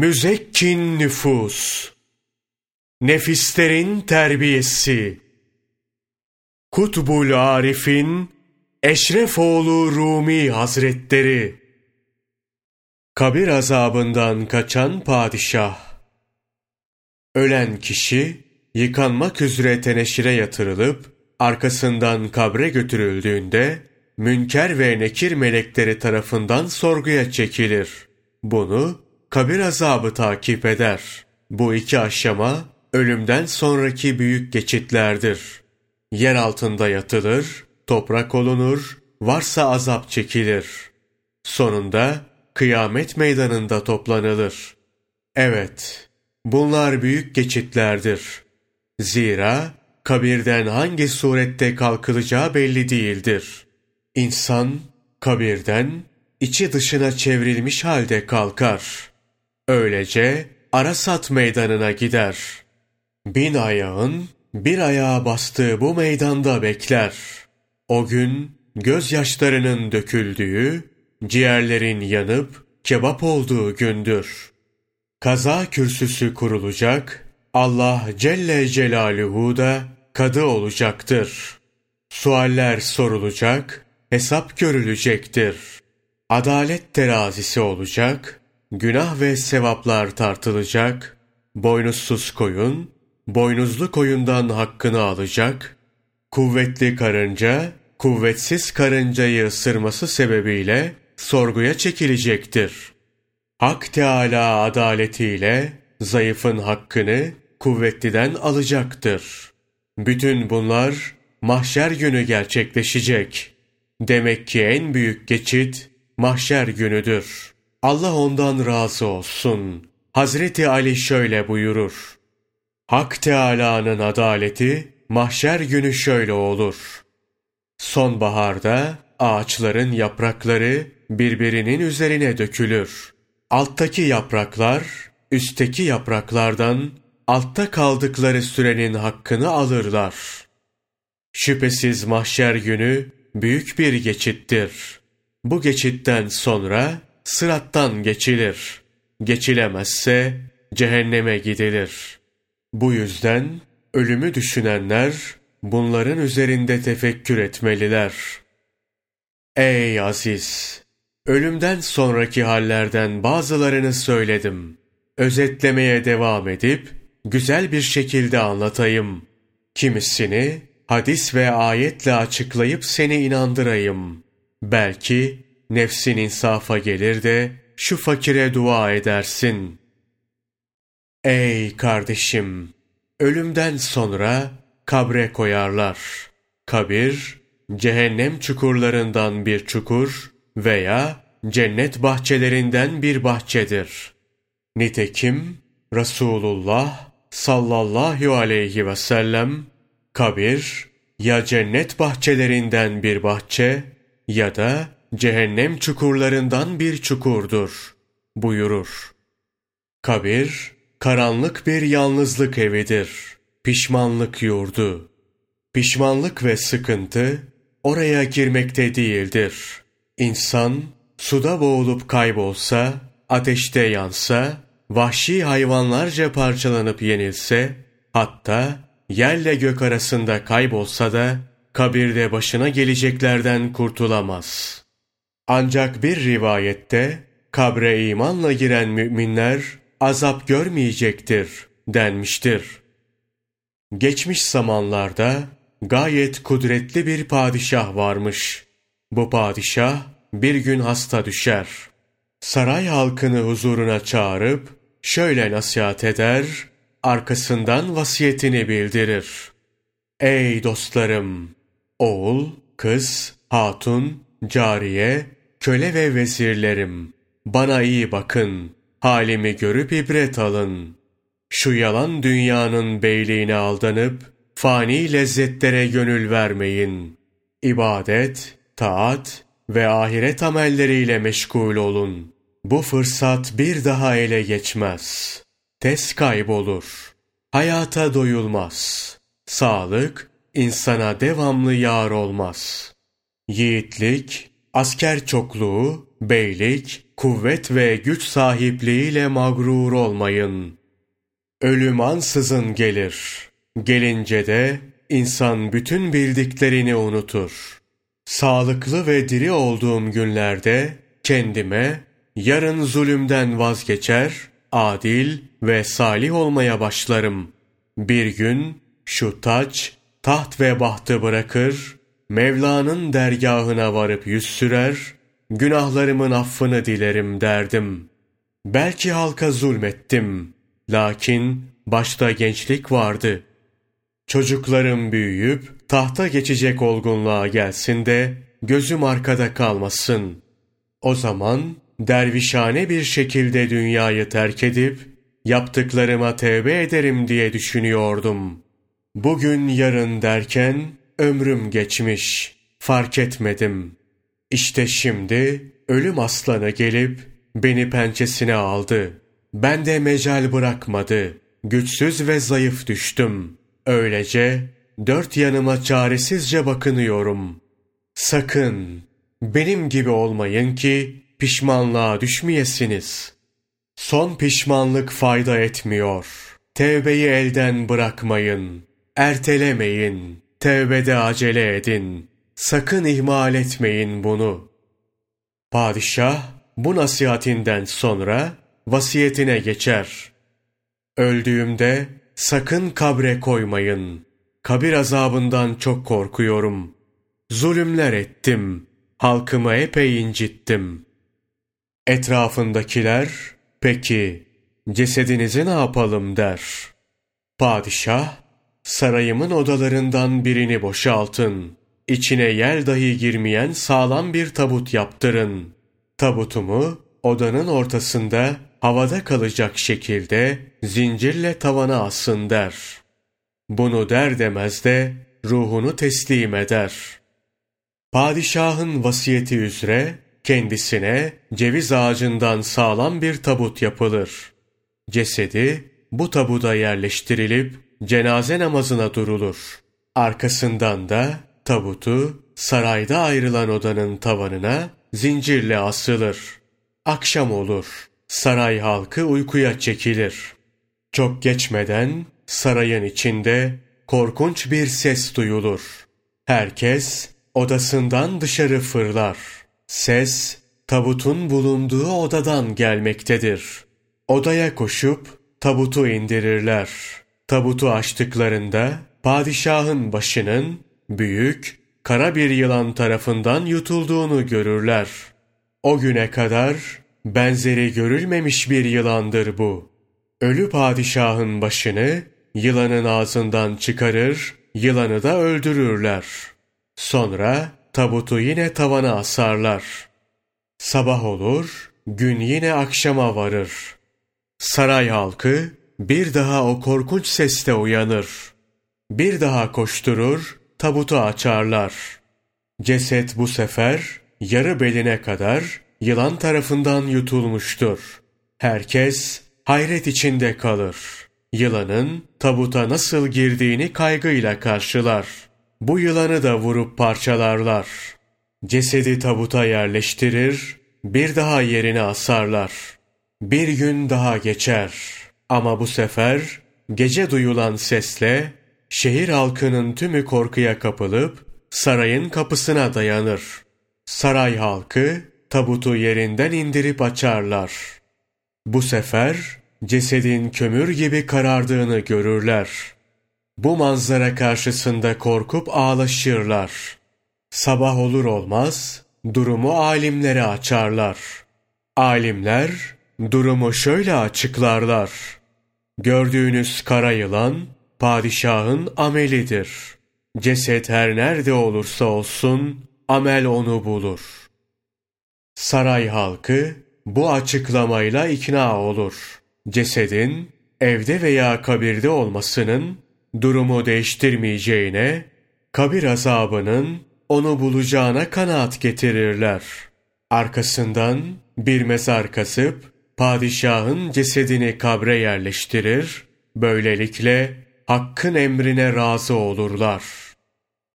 müzekkin nüfus, nefislerin terbiyesi, Kutbul Arif'in Eşrefoğlu Rumi Hazretleri, kabir azabından kaçan padişah, ölen kişi yıkanmak üzere teneşire yatırılıp arkasından kabre götürüldüğünde münker ve nekir melekleri tarafından sorguya çekilir. Bunu kabir azabı takip eder. Bu iki aşama ölümden sonraki büyük geçitlerdir. Yer altında yatılır, toprak olunur, varsa azap çekilir. Sonunda kıyamet meydanında toplanılır. Evet, bunlar büyük geçitlerdir. Zira kabirden hangi surette kalkılacağı belli değildir. İnsan kabirden içi dışına çevrilmiş halde kalkar. Öylece Arasat meydanına gider. Bin ayağın bir ayağa bastığı bu meydanda bekler. O gün gözyaşlarının döküldüğü, ciğerlerin yanıp kebap olduğu gündür. Kaza kürsüsü kurulacak, Allah Celle Celaluhu da kadı olacaktır. Sualler sorulacak, hesap görülecektir. Adalet terazisi olacak, günah ve sevaplar tartılacak, boynuzsuz koyun, boynuzlu koyundan hakkını alacak, kuvvetli karınca, kuvvetsiz karıncayı ısırması sebebiyle sorguya çekilecektir. Hak Teala adaletiyle zayıfın hakkını kuvvetliden alacaktır. Bütün bunlar mahşer günü gerçekleşecek. Demek ki en büyük geçit mahşer günüdür. Allah ondan razı olsun. Hazreti Ali şöyle buyurur. Hak Teâlâ'nın adaleti mahşer günü şöyle olur. Sonbaharda ağaçların yaprakları birbirinin üzerine dökülür. Alttaki yapraklar üstteki yapraklardan altta kaldıkları sürenin hakkını alırlar. Şüphesiz mahşer günü büyük bir geçittir. Bu geçitten sonra sırattan geçilir. Geçilemezse cehenneme gidilir. Bu yüzden ölümü düşünenler bunların üzerinde tefekkür etmeliler. Ey aziz! Ölümden sonraki hallerden bazılarını söyledim. Özetlemeye devam edip güzel bir şekilde anlatayım. Kimisini hadis ve ayetle açıklayıp seni inandırayım. Belki nefsin insafa gelir de şu fakire dua edersin. Ey kardeşim! Ölümden sonra kabre koyarlar. Kabir, cehennem çukurlarından bir çukur veya cennet bahçelerinden bir bahçedir. Nitekim Resulullah sallallahu aleyhi ve sellem kabir ya cennet bahçelerinden bir bahçe ya da cehennem çukurlarından bir çukurdur buyurur. Kabir karanlık bir yalnızlık evidir. Pişmanlık yurdu. Pişmanlık ve sıkıntı oraya girmekte değildir. İnsan suda boğulup kaybolsa, ateşte yansa, vahşi hayvanlarca parçalanıp yenilse, hatta yerle gök arasında kaybolsa da, kabirde başına geleceklerden kurtulamaz. Ancak bir rivayette, kabre imanla giren müminler, azap görmeyecektir denmiştir. Geçmiş zamanlarda, gayet kudretli bir padişah varmış. Bu padişah, bir gün hasta düşer. Saray halkını huzuruna çağırıp, şöyle nasihat eder, arkasından vasiyetini bildirir. Ey dostlarım! Oğul, kız, hatun, cariye, köle ve vezirlerim! Bana iyi bakın, halimi görüp ibret alın. Şu yalan dünyanın beyliğine aldanıp, fani lezzetlere gönül vermeyin. İbadet, taat ve ahiret amelleriyle meşgul olun. Bu fırsat bir daha ele geçmez. Tez kaybolur. Hayata doyulmaz. Sağlık, insana devamlı yar olmaz. Yiğitlik, asker çokluğu, beylik, kuvvet ve güç sahipliğiyle mağrur olmayın. Ölüm ansızın gelir. Gelince de insan bütün bildiklerini unutur. Sağlıklı ve diri olduğum günlerde kendime yarın zulümden vazgeçer, adil ve salih olmaya başlarım. Bir gün şu taç, taht ve bahtı bırakır, Mevla'nın dergahına varıp yüz sürer, günahlarımın affını dilerim derdim. Belki halka zulmettim, lakin başta gençlik vardı. Çocuklarım büyüyüp tahta geçecek olgunluğa gelsin de gözüm arkada kalmasın. O zaman dervişane bir şekilde dünyayı terk edip yaptıklarıma tevbe ederim diye düşünüyordum. Bugün yarın derken ömrüm geçmiş, fark etmedim. İşte şimdi ölüm aslanı gelip beni pençesine aldı. Ben de mecal bırakmadı. Güçsüz ve zayıf düştüm. Öylece dört yanıma çaresizce bakınıyorum. Sakın benim gibi olmayın ki pişmanlığa düşmeyesiniz. Son pişmanlık fayda etmiyor. Tevbeyi elden bırakmayın. Ertelemeyin. Tevbede acele edin. Sakın ihmal etmeyin bunu. Padişah bu nasihatinden sonra vasiyetine geçer. Öldüğümde sakın kabre koymayın. Kabir azabından çok korkuyorum. Zulümler ettim. Halkımı epey incittim. Etrafındakiler, peki cesedinizi ne yapalım der. Padişah, sarayımın odalarından birini boşaltın. İçine yer dahi girmeyen sağlam bir tabut yaptırın. Tabutumu odanın ortasında havada kalacak şekilde zincirle tavana asın der. Bunu der demez de ruhunu teslim eder. Padişahın vasiyeti üzere kendisine ceviz ağacından sağlam bir tabut yapılır. Cesedi bu tabuda yerleştirilip cenaze namazına durulur. Arkasından da tabutu sarayda ayrılan odanın tavanına zincirle asılır. Akşam olur. Saray halkı uykuya çekilir. Çok geçmeden sarayın içinde korkunç bir ses duyulur. Herkes odasından dışarı fırlar. Ses tabutun bulunduğu odadan gelmektedir. Odaya koşup tabutu indirirler. Tabutu açtıklarında padişahın başının büyük, kara bir yılan tarafından yutulduğunu görürler. O güne kadar benzeri görülmemiş bir yılandır bu. Ölü padişahın başını yılanın ağzından çıkarır, yılanı da öldürürler. Sonra tabutu yine tavana asarlar. Sabah olur, gün yine akşama varır. Saray halkı bir daha o korkunç seste uyanır. Bir daha koşturur, tabutu açarlar. Ceset bu sefer yarı beline kadar yılan tarafından yutulmuştur. Herkes hayret içinde kalır. Yılanın tabuta nasıl girdiğini kaygıyla karşılar. Bu yılanı da vurup parçalarlar. Cesedi tabuta yerleştirir, bir daha yerine asarlar. Bir gün daha geçer. Ama bu sefer gece duyulan sesle şehir halkının tümü korkuya kapılıp sarayın kapısına dayanır. Saray halkı tabutu yerinden indirip açarlar. Bu sefer cesedin kömür gibi karardığını görürler. Bu manzara karşısında korkup ağlaşırlar. Sabah olur olmaz durumu alimlere açarlar. Alimler durumu şöyle açıklarlar. Gördüğünüz kara yılan padişahın amelidir. Ceset her nerede olursa olsun amel onu bulur. Saray halkı bu açıklamayla ikna olur. Cesedin evde veya kabirde olmasının durumu değiştirmeyeceğine, kabir azabının onu bulacağına kanaat getirirler. Arkasından bir mezar kasıp padişahın cesedini kabre yerleştirir, böylelikle hakkın emrine razı olurlar.''